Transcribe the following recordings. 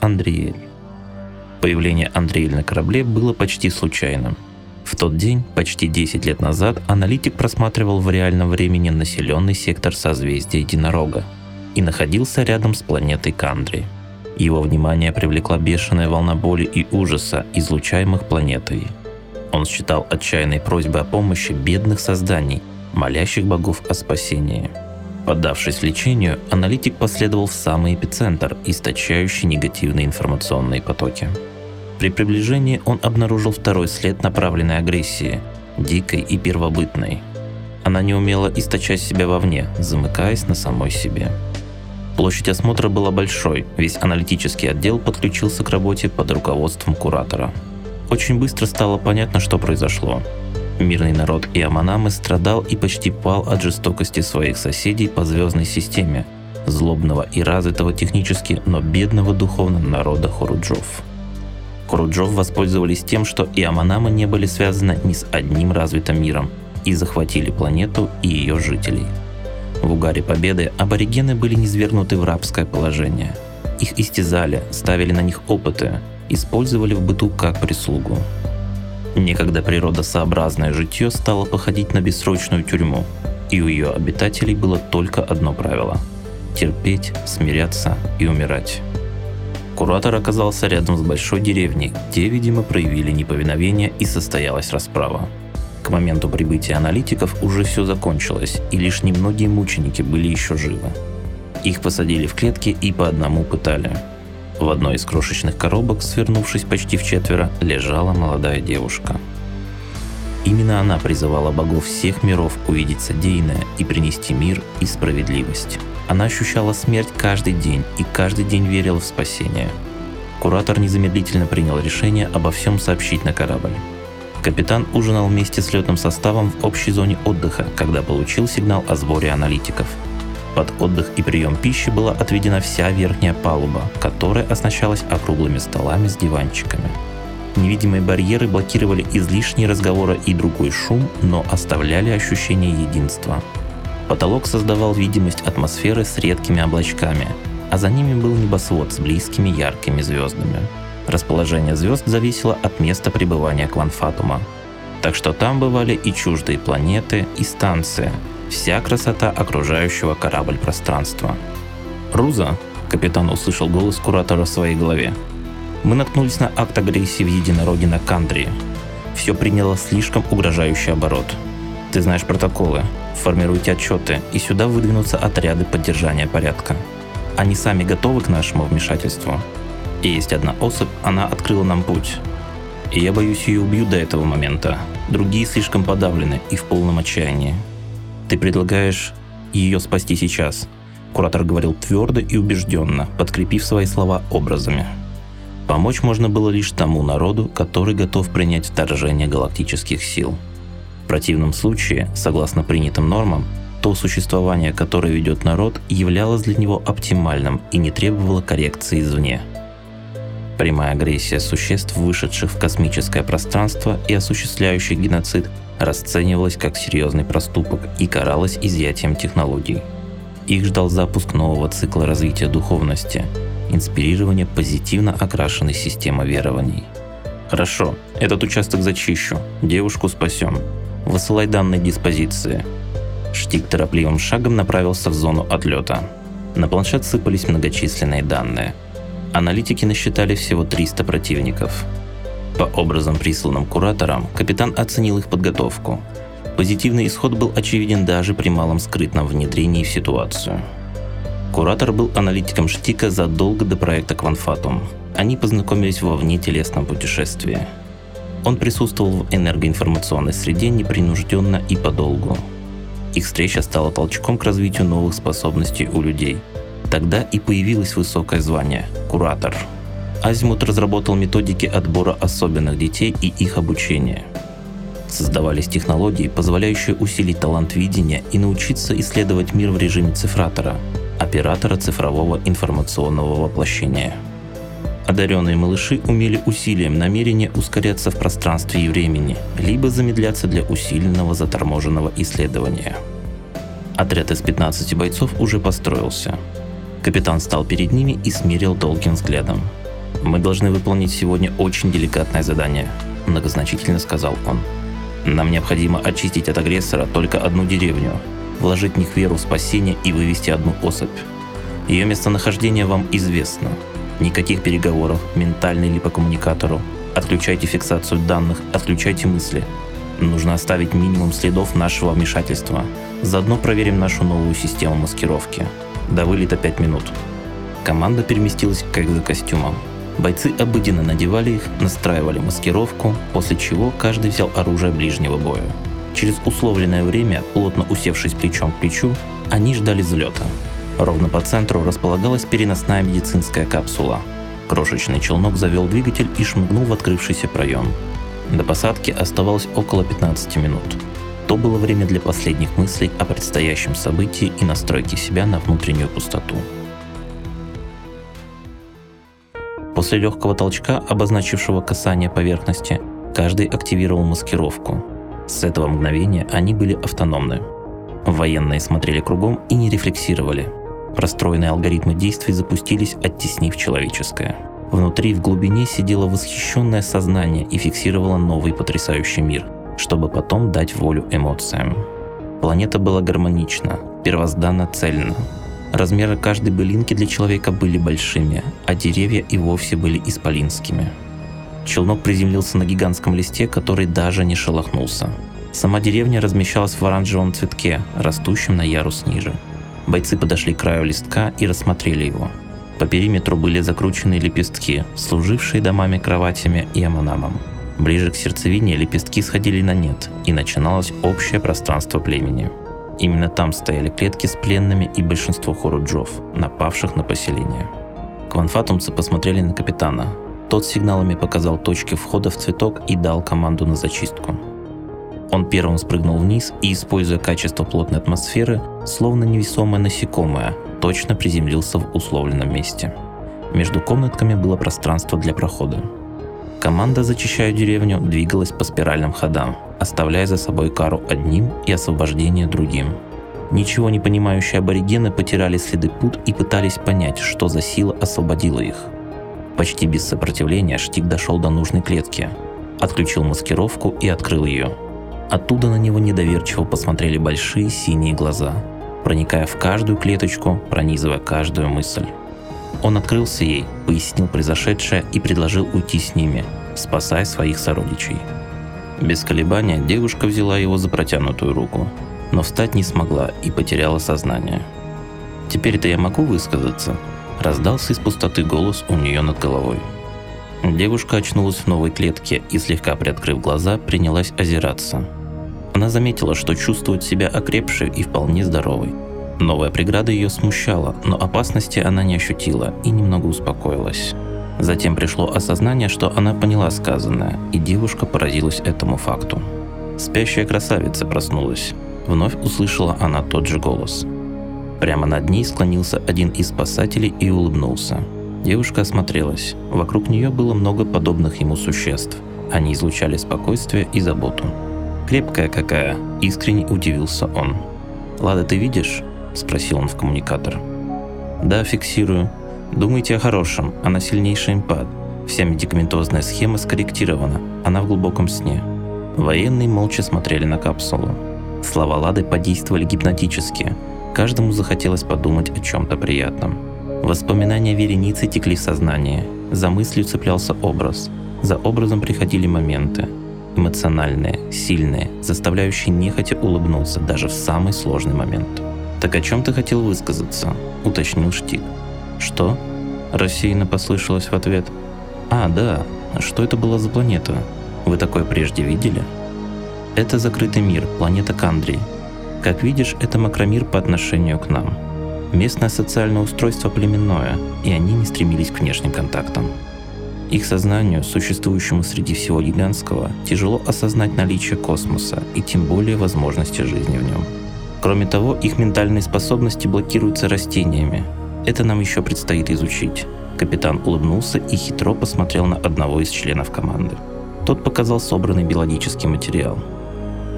Андриэль. Появление Андриэль на корабле было почти случайным. В тот день, почти 10 лет назад, аналитик просматривал в реальном времени населенный сектор созвездия Единорога и находился рядом с планетой Кандри. Его внимание привлекла бешеная волна боли и ужаса, излучаемых планетой. Он считал отчаянной просьбой о помощи бедных созданий, молящих богов о спасении. Поддавшись лечению, аналитик последовал в самый эпицентр, источающий негативные информационные потоки. При приближении он обнаружил второй след направленной агрессии, дикой и первобытной. Она не умела источать себя вовне, замыкаясь на самой себе. Площадь осмотра была большой, весь аналитический отдел подключился к работе под руководством куратора. Очень быстро стало понятно, что произошло. Мирный народ Иаманамы страдал и почти пал от жестокости своих соседей по звездной системе, злобного и развитого технически, но бедного духовно народа Хуруджов. Хуруджов воспользовались тем, что Иаманамы не были связаны ни с одним развитым миром и захватили планету и ее жителей. В угаре победы аборигены были низвергнуты в рабское положение. Их истязали, ставили на них опыты, использовали в быту как прислугу. Некогда природосообразное житье стало походить на бессрочную тюрьму, и у ее обитателей было только одно правило – терпеть, смиряться и умирать. Куратор оказался рядом с большой деревней, где, видимо, проявили неповиновение и состоялась расправа. К моменту прибытия аналитиков уже все закончилось, и лишь немногие мученики были еще живы. Их посадили в клетки и по одному пытали – в одной из крошечных коробок, свернувшись почти в четверо, лежала молодая девушка. Именно она призывала богов всех миров увидеть содеянное и принести мир и справедливость. Она ощущала смерть каждый день и каждый день верила в спасение. Куратор незамедлительно принял решение обо всем сообщить на корабль. Капитан ужинал вместе с летным составом в общей зоне отдыха, когда получил сигнал о сборе аналитиков – под отдых и прием пищи была отведена вся верхняя палуба, которая оснащалась округлыми столами с диванчиками. Невидимые барьеры блокировали излишние разговоры и другой шум, но оставляли ощущение единства. Потолок создавал видимость атмосферы с редкими облачками, а за ними был небосвод с близкими яркими звездами. Расположение звезд зависело от места пребывания Кванфатума. Так что там бывали и чуждые планеты, и станции, вся красота окружающего корабль пространства. «Руза!» – капитан услышал голос куратора в своей голове. «Мы наткнулись на акт агрессии в единороге на Кандрии. Все приняло слишком угрожающий оборот. Ты знаешь протоколы, формируйте отчеты, и сюда выдвинутся отряды поддержания порядка. Они сами готовы к нашему вмешательству. И есть одна особь, она открыла нам путь. И я боюсь, ее убью до этого момента. Другие слишком подавлены и в полном отчаянии. Ты предлагаешь ее спасти сейчас. Куратор говорил твердо и убежденно, подкрепив свои слова образами. Помочь можно было лишь тому народу, который готов принять вторжение галактических сил. В противном случае, согласно принятым нормам, то существование, которое ведет народ, являлось для него оптимальным и не требовало коррекции извне. Прямая агрессия существ, вышедших в космическое пространство и осуществляющих геноцид, расценивалась как серьезный проступок и каралась изъятием технологий. Их ждал запуск нового цикла развития духовности, инспирирование позитивно окрашенной системы верований. Хорошо, этот участок зачищу, девушку спасем. Высылай данные диспозиции. Штик торопливым шагом направился в зону отлета. На планшет сыпались многочисленные данные. Аналитики насчитали всего 300 противников – по образам, присланным куратором, капитан оценил их подготовку. Позитивный исход был очевиден даже при малом скрытном внедрении в ситуацию. Куратор был аналитиком Штика задолго до проекта Кванфатум. Они познакомились во внетелесном путешествии. Он присутствовал в энергоинформационной среде непринужденно и подолгу. Их встреча стала толчком к развитию новых способностей у людей. Тогда и появилось высокое звание – куратор – Азимут разработал методики отбора особенных детей и их обучения. Создавались технологии, позволяющие усилить талант видения и научиться исследовать мир в режиме цифратора, оператора цифрового информационного воплощения. Одаренные малыши умели усилием намерения ускоряться в пространстве и времени, либо замедляться для усиленного заторможенного исследования. Отряд из 15 бойцов уже построился. Капитан стал перед ними и смирил долгим взглядом – Мы должны выполнить сегодня очень деликатное задание, многозначительно сказал он. Нам необходимо очистить от агрессора только одну деревню, вложить в них веру в спасение и вывести одну особь. Ее местонахождение вам известно. Никаких переговоров, ментально или по коммуникатору. Отключайте фиксацию данных, отключайте мысли. Нужно оставить минимум следов нашего вмешательства. Заодно проверим нашу новую систему маскировки. До вылета 5 минут. Команда переместилась к экзокостюмам. Бойцы обыденно надевали их, настраивали маскировку, после чего каждый взял оружие ближнего боя. Через условленное время, плотно усевшись плечом к плечу, они ждали взлета. Ровно по центру располагалась переносная медицинская капсула. Крошечный челнок завел двигатель и шмыгнул в открывшийся проем. До посадки оставалось около 15 минут. То было время для последних мыслей о предстоящем событии и настройки себя на внутреннюю пустоту. После легкого толчка, обозначившего касание поверхности, каждый активировал маскировку. С этого мгновения они были автономны. Военные смотрели кругом и не рефлексировали. Простроенные алгоритмы действий запустились, оттеснив человеческое. Внутри, в глубине, сидело восхищенное сознание и фиксировало новый потрясающий мир, чтобы потом дать волю эмоциям. Планета была гармонична, первозданно цельна, Размеры каждой былинки для человека были большими, а деревья и вовсе были исполинскими. Челнок приземлился на гигантском листе, который даже не шелохнулся. Сама деревня размещалась в оранжевом цветке, растущем на ярус ниже. Бойцы подошли к краю листка и рассмотрели его. По периметру были закручены лепестки, служившие домами, кроватями и аманамом. Ближе к сердцевине лепестки сходили на нет, и начиналось общее пространство племени – Именно там стояли клетки с пленными и большинство хоруджов, напавших на поселение. Кванфатумцы посмотрели на капитана. Тот сигналами показал точки входа в цветок и дал команду на зачистку. Он первым спрыгнул вниз и, используя качество плотной атмосферы, словно невесомое насекомое, точно приземлился в условленном месте. Между комнатками было пространство для прохода. Команда, зачищая деревню, двигалась по спиральным ходам, оставляя за собой кару одним и освобождение другим. Ничего не понимающие аборигены потеряли следы пут и пытались понять, что за сила освободила их. Почти без сопротивления Штик дошел до нужной клетки, отключил маскировку и открыл ее. Оттуда на него недоверчиво посмотрели большие синие глаза, проникая в каждую клеточку, пронизывая каждую мысль. Он открылся ей, пояснил произошедшее и предложил уйти с ними, спасая своих сородичей. Без колебания девушка взяла его за протянутую руку, но встать не смогла и потеряла сознание. «Теперь-то я могу высказаться?» – раздался из пустоты голос у нее над головой. Девушка очнулась в новой клетке и, слегка приоткрыв глаза, принялась озираться. Она заметила, что чувствует себя окрепшей и вполне здоровой – Новая преграда ее смущала, но опасности она не ощутила и немного успокоилась. Затем пришло осознание, что она поняла сказанное, и девушка поразилась этому факту. Спящая красавица проснулась. Вновь услышала она тот же голос. Прямо над ней склонился один из спасателей и улыбнулся. Девушка осмотрелась. Вокруг нее было много подобных ему существ. Они излучали спокойствие и заботу. «Крепкая какая!» – искренне удивился он. «Лада, ты видишь? – спросил он в коммуникатор. «Да, фиксирую. Думайте о хорошем, она сильнейший импад. Вся медикаментозная схема скорректирована, она в глубоком сне». Военные молча смотрели на капсулу. Слова Лады подействовали гипнотически. Каждому захотелось подумать о чем-то приятном. Воспоминания вереницы текли в сознание. За мыслью цеплялся образ. За образом приходили моменты. Эмоциональные, сильные, заставляющие нехотя улыбнуться даже в самый сложный момент. «Так о чем ты хотел высказаться?» – уточнил Штик. «Что?» – рассеянно послышалось в ответ. «А, да. Что это была за планета? Вы такое прежде видели?» «Это закрытый мир, планета Кандрий. Как видишь, это макромир по отношению к нам. Местное социальное устройство племенное, и они не стремились к внешним контактам. Их сознанию, существующему среди всего гигантского, тяжело осознать наличие космоса и тем более возможности жизни в нем – Кроме того, их ментальные способности блокируются растениями. Это нам еще предстоит изучить. Капитан улыбнулся и хитро посмотрел на одного из членов команды. Тот показал собранный биологический материал.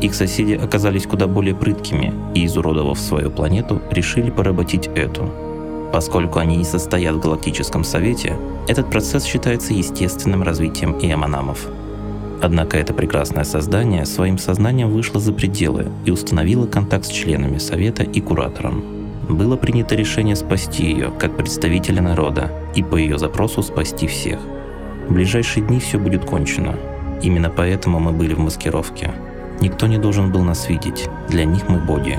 Их соседи оказались куда более прыткими и, изуродовав свою планету, решили поработить эту. Поскольку они не состоят в Галактическом Совете, этот процесс считается естественным развитием иоманамов. Однако это прекрасное создание своим сознанием вышло за пределы и установило контакт с членами Совета и Куратором. Было принято решение спасти ее, как представителя народа, и по ее запросу спасти всех. В ближайшие дни все будет кончено. Именно поэтому мы были в маскировке. Никто не должен был нас видеть, для них мы боги.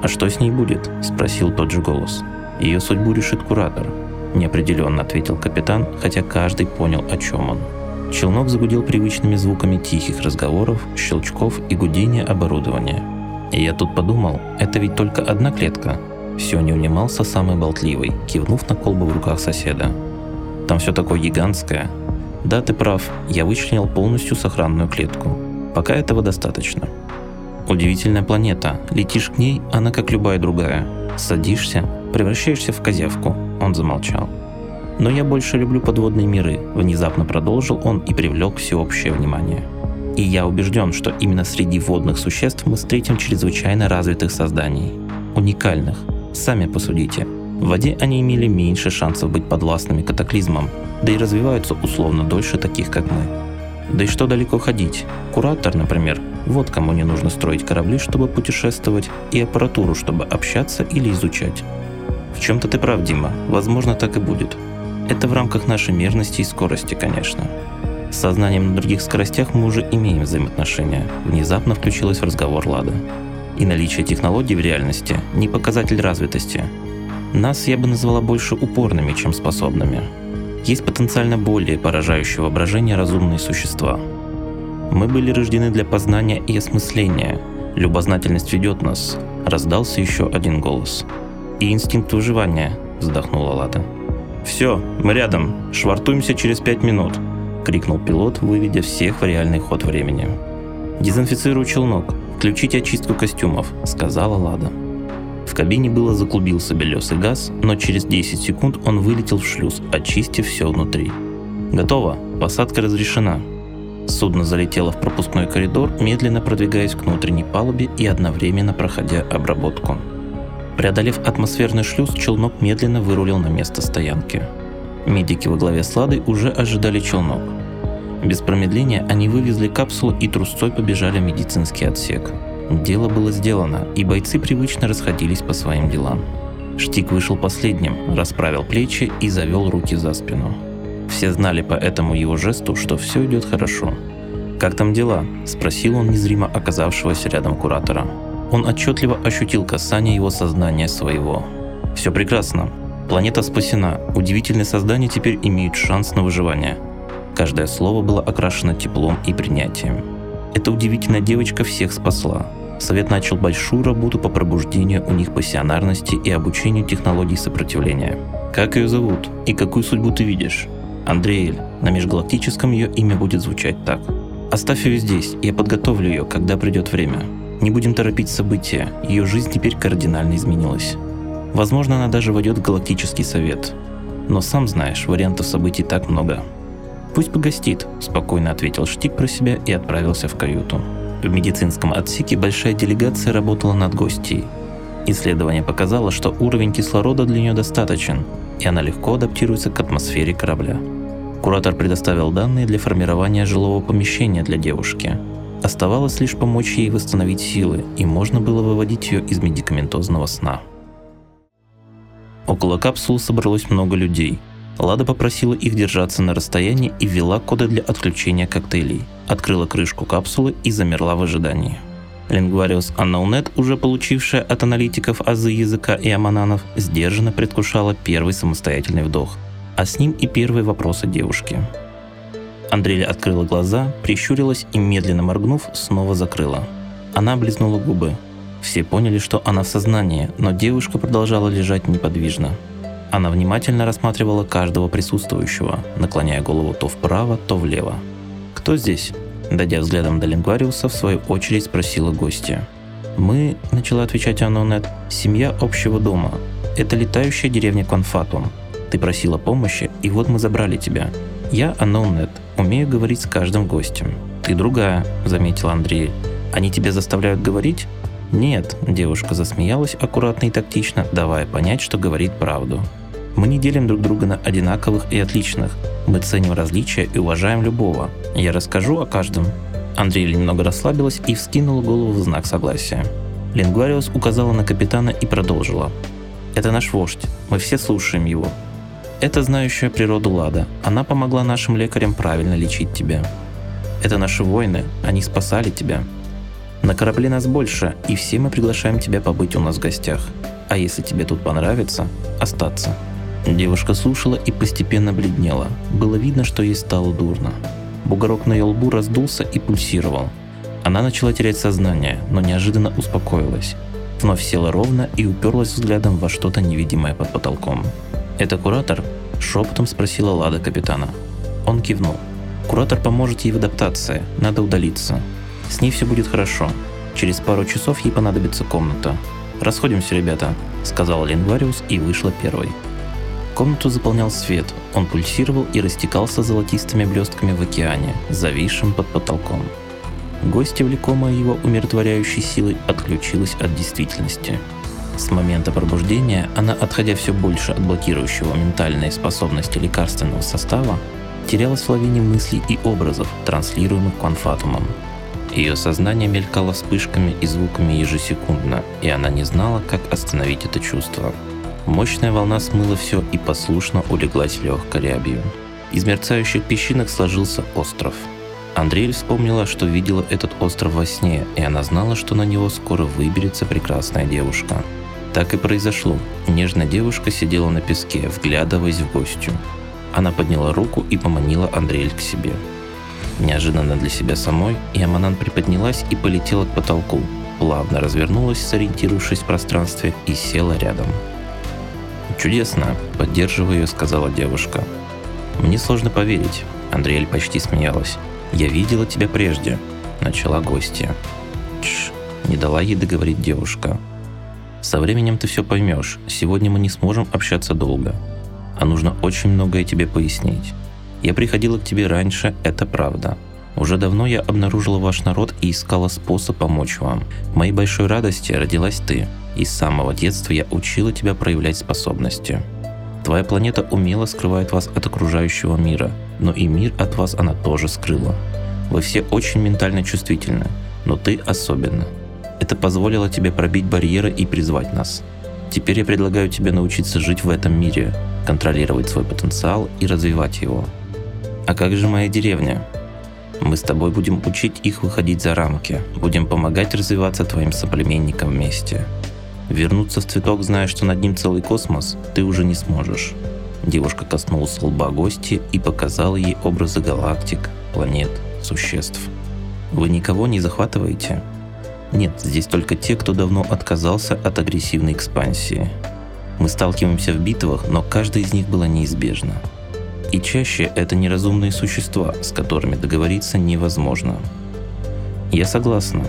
«А что с ней будет?» – спросил тот же голос. Ее судьбу решит куратор. Неопределенно ответил капитан, хотя каждый понял, о чем он. Челнок загудел привычными звуками тихих разговоров, щелчков и гудения оборудования. И я тут подумал, это ведь только одна клетка. Все не унимался самый болтливый, кивнув на колбу в руках соседа. Там все такое гигантское. Да, ты прав, я вычленил полностью сохранную клетку. Пока этого достаточно. Удивительная планета. Летишь к ней, она как любая другая. Садишься, превращаешься в козявку. Он замолчал. Но я больше люблю подводные миры, внезапно продолжил он и привлек всеобщее внимание. И я убежден, что именно среди водных существ мы встретим чрезвычайно развитых созданий. Уникальных. Сами посудите. В воде они имели меньше шансов быть подвластными катаклизмам, да и развиваются условно дольше таких, как мы. Да и что далеко ходить? Куратор, например, вот кому не нужно строить корабли, чтобы путешествовать, и аппаратуру, чтобы общаться или изучать. В чем-то ты прав, Дима, возможно так и будет. Это в рамках нашей мерности и скорости, конечно. С сознанием на других скоростях мы уже имеем взаимоотношения. Внезапно включилась в разговор Лада. И наличие технологий в реальности – не показатель развитости. Нас я бы назвала больше упорными, чем способными. Есть потенциально более поражающее воображение разумные существа. Мы были рождены для познания и осмысления. Любознательность ведет нас. Раздался еще один голос. И инстинкт выживания, вздохнула Лада. «Все, мы рядом. Швартуемся через пять минут», — крикнул пилот, выведя всех в реальный ход времени. «Дезинфицирую челнок. Включите очистку костюмов», — сказала Лада. В кабине было заклубился белесый газ, но через 10 секунд он вылетел в шлюз, очистив все внутри. «Готово. Посадка разрешена». Судно залетело в пропускной коридор, медленно продвигаясь к внутренней палубе и одновременно проходя обработку. Преодолев атмосферный шлюз, челнок медленно вырулил на место стоянки. Медики во главе с Ладой уже ожидали челнок. Без промедления они вывезли капсулу и трусцой побежали в медицинский отсек. Дело было сделано, и бойцы привычно расходились по своим делам. Штик вышел последним, расправил плечи и завел руки за спину. Все знали по этому его жесту, что все идет хорошо. «Как там дела?» – спросил он незримо оказавшегося рядом куратора. Он отчетливо ощутил касание его сознания своего. Все прекрасно. Планета спасена. Удивительные создания теперь имеют шанс на выживание. Каждое слово было окрашено теплом и принятием. Эта удивительная девочка всех спасла. Совет начал большую работу по пробуждению у них пассионарности и обучению технологий сопротивления. Как ее зовут и какую судьбу ты видишь? Андреэль. На межгалактическом ее имя будет звучать так. Оставь ее здесь, я подготовлю ее, когда придет время. Не будем торопить события, ее жизнь теперь кардинально изменилась. Возможно, она даже войдет в Галактический Совет. Но сам знаешь, вариантов событий так много. «Пусть погостит», – спокойно ответил Штик про себя и отправился в каюту. В медицинском отсеке большая делегация работала над гостьей. Исследование показало, что уровень кислорода для нее достаточен, и она легко адаптируется к атмосфере корабля. Куратор предоставил данные для формирования жилого помещения для девушки – Оставалось лишь помочь ей восстановить силы, и можно было выводить ее из медикаментозного сна. Около капсулы собралось много людей. Лада попросила их держаться на расстоянии и ввела коды для отключения коктейлей. Открыла крышку капсулы и замерла в ожидании. Лингвариус Unknownnet, уже получившая от аналитиков азы языка и амананов, сдержанно предвкушала первый самостоятельный вдох, а с ним и первые вопросы девушки. Андреля открыла глаза, прищурилась и, медленно моргнув, снова закрыла. Она облизнула губы. Все поняли, что она в сознании, но девушка продолжала лежать неподвижно. Она внимательно рассматривала каждого присутствующего, наклоняя голову то вправо, то влево. «Кто здесь?» Дойдя взглядом до Лингвариуса, в свою очередь спросила гостья. «Мы», — начала отвечать Анонет, — «семья общего дома. Это летающая деревня Конфатум. Ты просила помощи, и вот мы забрали тебя. Я Анонет, Умею говорить с каждым гостем. Ты другая, заметил Андрей. Они тебя заставляют говорить? Нет, девушка засмеялась аккуратно и тактично, давая понять, что говорит правду. Мы не делим друг друга на одинаковых и отличных. Мы ценим различия и уважаем любого. Я расскажу о каждом. Андрея немного расслабилась и вскинула голову в знак согласия. Лингвариус указала на капитана и продолжила. «Это наш вождь. Мы все слушаем его. Это знающая природу Лада. Она помогла нашим лекарям правильно лечить тебя. Это наши воины. Они спасали тебя. На корабле нас больше, и все мы приглашаем тебя побыть у нас в гостях. А если тебе тут понравится, остаться». Девушка слушала и постепенно бледнела. Было видно, что ей стало дурно. Бугорок на ее лбу раздулся и пульсировал. Она начала терять сознание, но неожиданно успокоилась. Вновь села ровно и уперлась взглядом во что-то невидимое под потолком. «Это куратор?» – шепотом спросила Лада капитана. Он кивнул. «Куратор поможет ей в адаптации, надо удалиться. С ней все будет хорошо. Через пару часов ей понадобится комната. Расходимся, ребята», – сказал Лингвариус и вышла первой. Комнату заполнял свет, он пульсировал и растекался золотистыми блестками в океане, зависшим под потолком. Гостья, влекомая его умиротворяющей силой, отключилась от действительности. С момента пробуждения она, отходя все больше от блокирующего ментальные способности лекарственного состава, терялась в лавине мыслей и образов, транслируемых кванфатумом. Ее сознание мелькало вспышками и звуками ежесекундно, и она не знала, как остановить это чувство. Мощная волна смыла все и послушно улеглась легкой рябью. Из мерцающих песчинок сложился остров. Андреэль вспомнила, что видела этот остров во сне, и она знала, что на него скоро выберется прекрасная девушка. Так и произошло. Нежная девушка сидела на песке, вглядываясь в гостю. Она подняла руку и поманила Андреэль к себе. Неожиданно для себя самой, Яманан приподнялась и полетела к потолку, плавно развернулась, сориентировавшись в пространстве, и села рядом. «Чудесно!» – поддерживая ее, сказала девушка. «Мне сложно поверить». Андреэль почти смеялась. «Я видела тебя прежде», – начала гостья. «Тш!» – не дала ей договорить девушка. «Со временем ты все поймешь. Сегодня мы не сможем общаться долго. А нужно очень многое тебе пояснить. Я приходила к тебе раньше, это правда. Уже давно я обнаружила ваш народ и искала способ помочь вам. В моей большой радости родилась ты – и с самого детства я учила тебя проявлять способности. Твоя планета умело скрывает вас от окружающего мира, но и мир от вас она тоже скрыла. Вы все очень ментально чувствительны, но ты особенно. Это позволило тебе пробить барьеры и призвать нас. Теперь я предлагаю тебе научиться жить в этом мире, контролировать свой потенциал и развивать его. А как же моя деревня? Мы с тобой будем учить их выходить за рамки, будем помогать развиваться твоим соплеменникам вместе. Вернуться в цветок, зная, что над ним целый космос, ты уже не сможешь. Девушка коснулась лба гости и показала ей образы галактик, планет, существ. Вы никого не захватываете? Нет, здесь только те, кто давно отказался от агрессивной экспансии. Мы сталкиваемся в битвах, но каждая из них была неизбежна. И чаще это неразумные существа, с которыми договориться невозможно. Я согласна,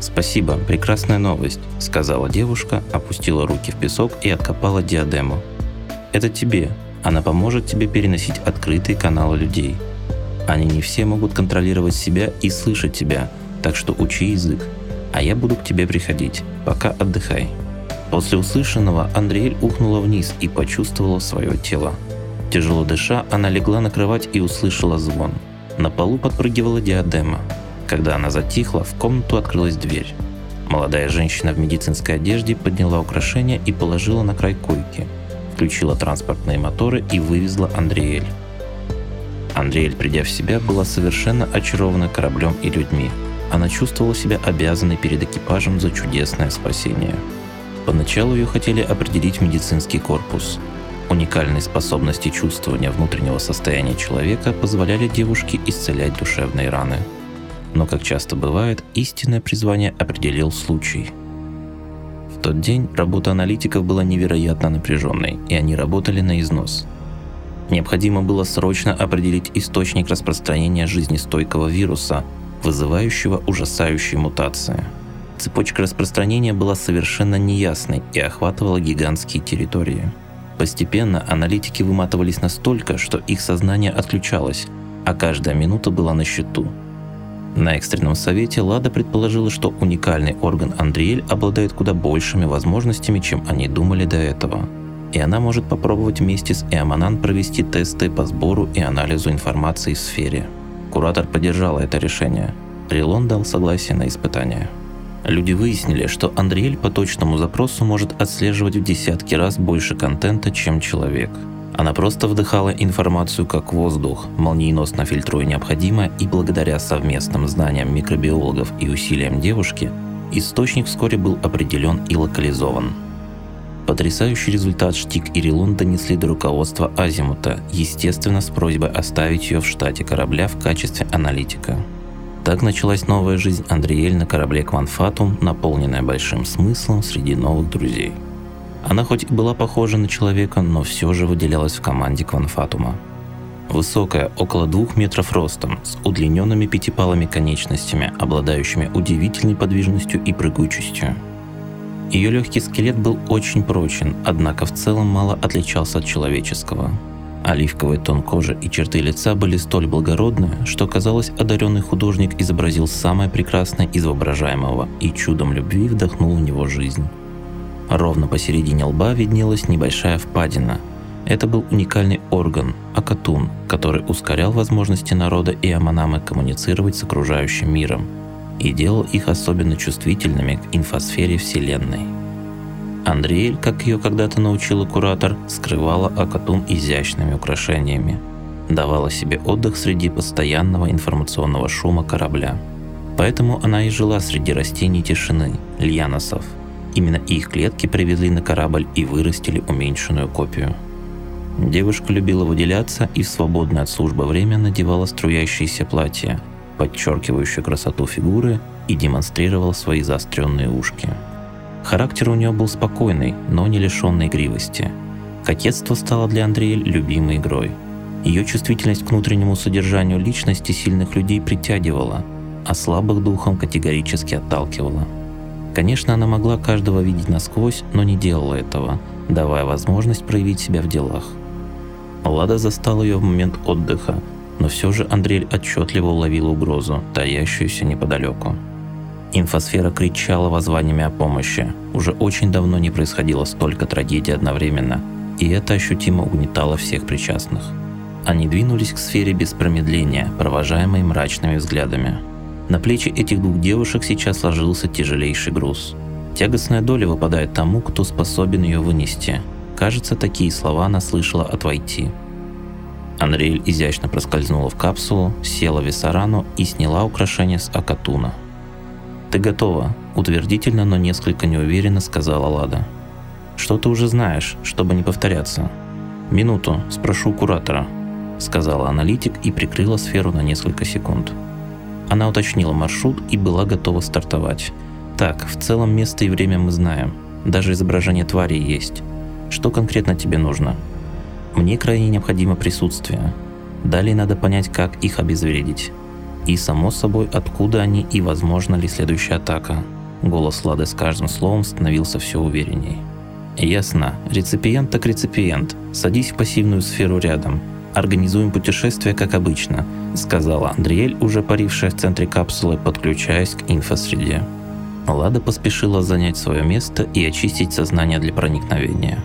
«Спасибо, прекрасная новость», — сказала девушка, опустила руки в песок и откопала диадему. «Это тебе. Она поможет тебе переносить открытые каналы людей. Они не все могут контролировать себя и слышать тебя, так что учи язык. А я буду к тебе приходить. Пока отдыхай». После услышанного Андреэль ухнула вниз и почувствовала свое тело. Тяжело дыша, она легла на кровать и услышала звон. На полу подпрыгивала диадема. Когда она затихла, в комнату открылась дверь. Молодая женщина в медицинской одежде подняла украшение и положила на край койки, включила транспортные моторы и вывезла Андреэль. Андреэль, придя в себя, была совершенно очарована кораблем и людьми. Она чувствовала себя обязанной перед экипажем за чудесное спасение. Поначалу ее хотели определить в медицинский корпус. Уникальные способности чувствования внутреннего состояния человека позволяли девушке исцелять душевные раны – но, как часто бывает, истинное призвание определил случай. В тот день работа аналитиков была невероятно напряженной, и они работали на износ. Необходимо было срочно определить источник распространения жизнестойкого вируса, вызывающего ужасающие мутации. Цепочка распространения была совершенно неясной и охватывала гигантские территории. Постепенно аналитики выматывались настолько, что их сознание отключалось, а каждая минута была на счету – На экстренном совете Лада предположила, что уникальный орган Андриэль обладает куда большими возможностями, чем они думали до этого. И она может попробовать вместе с Эоманан провести тесты по сбору и анализу информации в сфере. Куратор поддержала это решение. Рилон дал согласие на испытание. Люди выяснили, что Андриэль по точному запросу может отслеживать в десятки раз больше контента, чем человек – она просто вдыхала информацию как воздух, молниеносно фильтруя необходимое, и благодаря совместным знаниям микробиологов и усилиям девушки, источник вскоре был определен и локализован. Потрясающий результат Штик и Рилун донесли до руководства Азимута, естественно, с просьбой оставить ее в штате корабля в качестве аналитика. Так началась новая жизнь Андриэль на корабле Кванфатум, наполненная большим смыслом среди новых друзей – она хоть и была похожа на человека, но все же выделялась в команде Кванфатума. Высокая, около двух метров ростом, с удлиненными пятипалыми конечностями, обладающими удивительной подвижностью и прыгучестью. Ее легкий скелет был очень прочен, однако в целом мало отличался от человеческого. Оливковый тон кожи и черты лица были столь благородны, что казалось, одаренный художник изобразил самое прекрасное из воображаемого и чудом любви вдохнул в него жизнь. Ровно посередине лба виднелась небольшая впадина. Это был уникальный орган – акатун, который ускорял возможности народа и Аманамы коммуницировать с окружающим миром и делал их особенно чувствительными к инфосфере Вселенной. Андриэль, как ее когда-то научила куратор, скрывала Акатун изящными украшениями, давала себе отдых среди постоянного информационного шума корабля. Поэтому она и жила среди растений тишины, льяносов – Именно их клетки привезли на корабль и вырастили уменьшенную копию. Девушка любила выделяться и в свободное от службы время надевала струящиеся платья, подчеркивающие красоту фигуры и демонстрировала свои заостренные ушки. Характер у нее был спокойный, но не лишенный игривости. Кокетство стало для Андрея любимой игрой. Ее чувствительность к внутреннему содержанию личности сильных людей притягивала, а слабых духом категорически отталкивала – Конечно, она могла каждого видеть насквозь, но не делала этого, давая возможность проявить себя в делах. Лада застал ее в момент отдыха, но все же Андрей отчетливо уловил угрозу, таящуюся неподалеку. Инфосфера кричала воззваниями о помощи. Уже очень давно не происходило столько трагедий одновременно, и это ощутимо угнетало всех причастных. Они двинулись к сфере без промедления, провожаемые мрачными взглядами. На плечи этих двух девушек сейчас ложился тяжелейший груз. Тягостная доля выпадает тому, кто способен ее вынести. Кажется, такие слова она слышала от Войти. Анриэль изящно проскользнула в капсулу, села в Виссарану и сняла украшение с Акатуна. «Ты готова», – утвердительно, но несколько неуверенно сказала Лада. «Что ты уже знаешь, чтобы не повторяться?» «Минуту, спрошу куратора», – сказала аналитик и прикрыла сферу на несколько секунд. Она уточнила маршрут и была готова стартовать. Так, в целом место и время мы знаем. Даже изображение твари есть. Что конкретно тебе нужно? Мне крайне необходимо присутствие. Далее надо понять, как их обезвредить. И, само собой, откуда они и возможно ли следующая атака. Голос Лады с каждым словом становился все уверенней. Ясно. Реципиент так реципиент. Садись в пассивную сферу рядом. Организуем путешествие, как обычно, сказала Андриэль, уже парившая в центре капсулы, подключаясь к инфосреде. Лада поспешила занять свое место и очистить сознание для проникновения.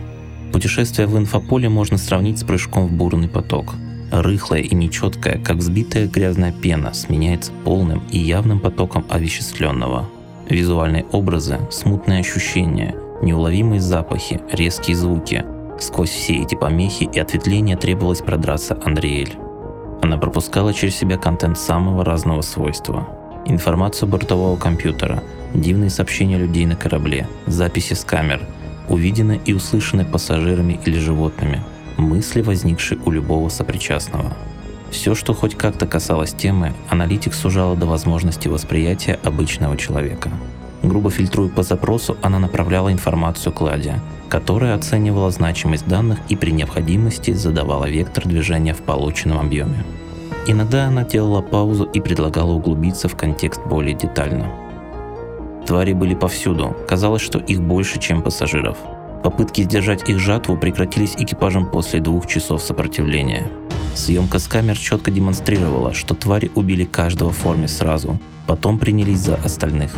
Путешествие в инфополе можно сравнить с прыжком в бурный поток. Рыхлая и нечеткая, как взбитая грязная пена, сменяется полным и явным потоком овеществленного. Визуальные образы, смутные ощущения, неуловимые запахи, резкие звуки – Сквозь все эти помехи и ответвления требовалось продраться Андриэль. Она пропускала через себя контент самого разного свойства. Информацию бортового компьютера, дивные сообщения людей на корабле, записи с камер, увиденные и услышанные пассажирами или животными, мысли, возникшие у любого сопричастного. Все, что хоть как-то касалось темы, аналитик сужала до возможности восприятия обычного человека. Грубо фильтруя по запросу, она направляла информацию к которая оценивала значимость данных и при необходимости задавала вектор движения в полученном объеме. Иногда она делала паузу и предлагала углубиться в контекст более детально. Твари были повсюду, казалось, что их больше, чем пассажиров. Попытки сдержать их жатву прекратились экипажем после двух часов сопротивления. Съемка с камер четко демонстрировала, что твари убили каждого в форме сразу, потом принялись за остальных.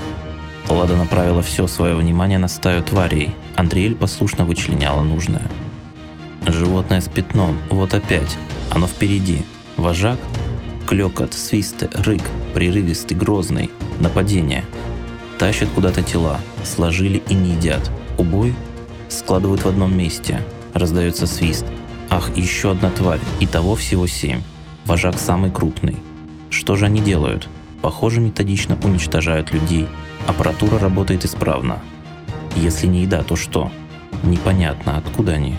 Лада направила все свое внимание на стаю тварей. Андриэль послушно вычленяла нужное. Животное с пятном, вот опять. Оно впереди. Вожак? Клекот, свисты, рык, прерывистый, грозный. Нападение. Тащат куда-то тела, сложили и не едят. Убой? Складывают в одном месте. Раздается свист. Ах, еще одна тварь. Итого всего семь. Вожак самый крупный. Что же они делают? Похоже, методично уничтожают людей, Аппаратура работает исправно. Если не еда, то что? Непонятно, откуда они.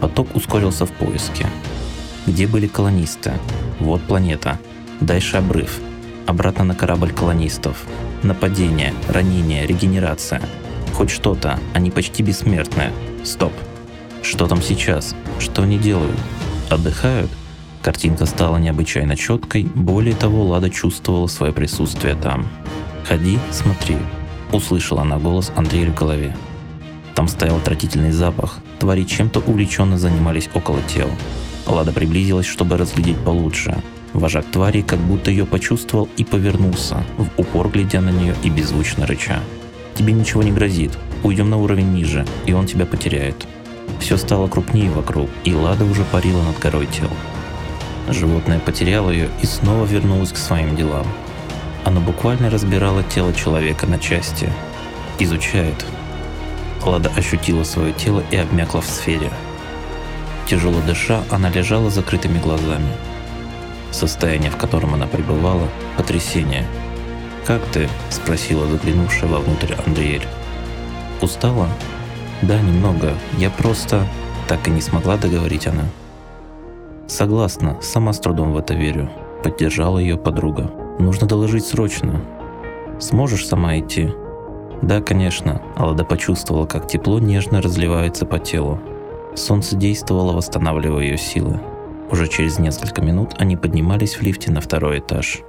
Поток ускорился в поиске. Где были колонисты? Вот планета. Дальше обрыв. Обратно на корабль колонистов. Нападение, ранение, регенерация. Хоть что-то, они почти бессмертные. Стоп. Что там сейчас? Что они делают? Отдыхают? Картинка стала необычайно четкой, более того, Лада чувствовала свое присутствие там. «Ходи, смотри», — услышала она голос Андрея в голове. Там стоял отвратительный запах, твари чем-то увлеченно занимались около тел. Лада приблизилась, чтобы разглядеть получше. Вожак твари как будто ее почувствовал и повернулся, в упор глядя на нее и беззвучно рыча. «Тебе ничего не грозит, уйдем на уровень ниже, и он тебя потеряет». Все стало крупнее вокруг, и Лада уже парила над горой тел. Животное потеряло ее и снова вернулось к своим делам. Оно буквально разбирало тело человека на части. Изучает. Лада ощутила свое тело и обмякла в сфере. Тяжело дыша, она лежала с закрытыми глазами. Состояние, в котором она пребывала – потрясение. «Как ты?» – спросила заглянувшая вовнутрь Андриэль. «Устала?» «Да, немного. Я просто...» Так и не смогла договорить она. «Согласна, сама с трудом в это верю», – поддержала ее подруга. Нужно доложить срочно. Сможешь сама идти? Да, конечно. Алада почувствовала, как тепло нежно разливается по телу. Солнце действовало, восстанавливая ее силы. Уже через несколько минут они поднимались в лифте на второй этаж.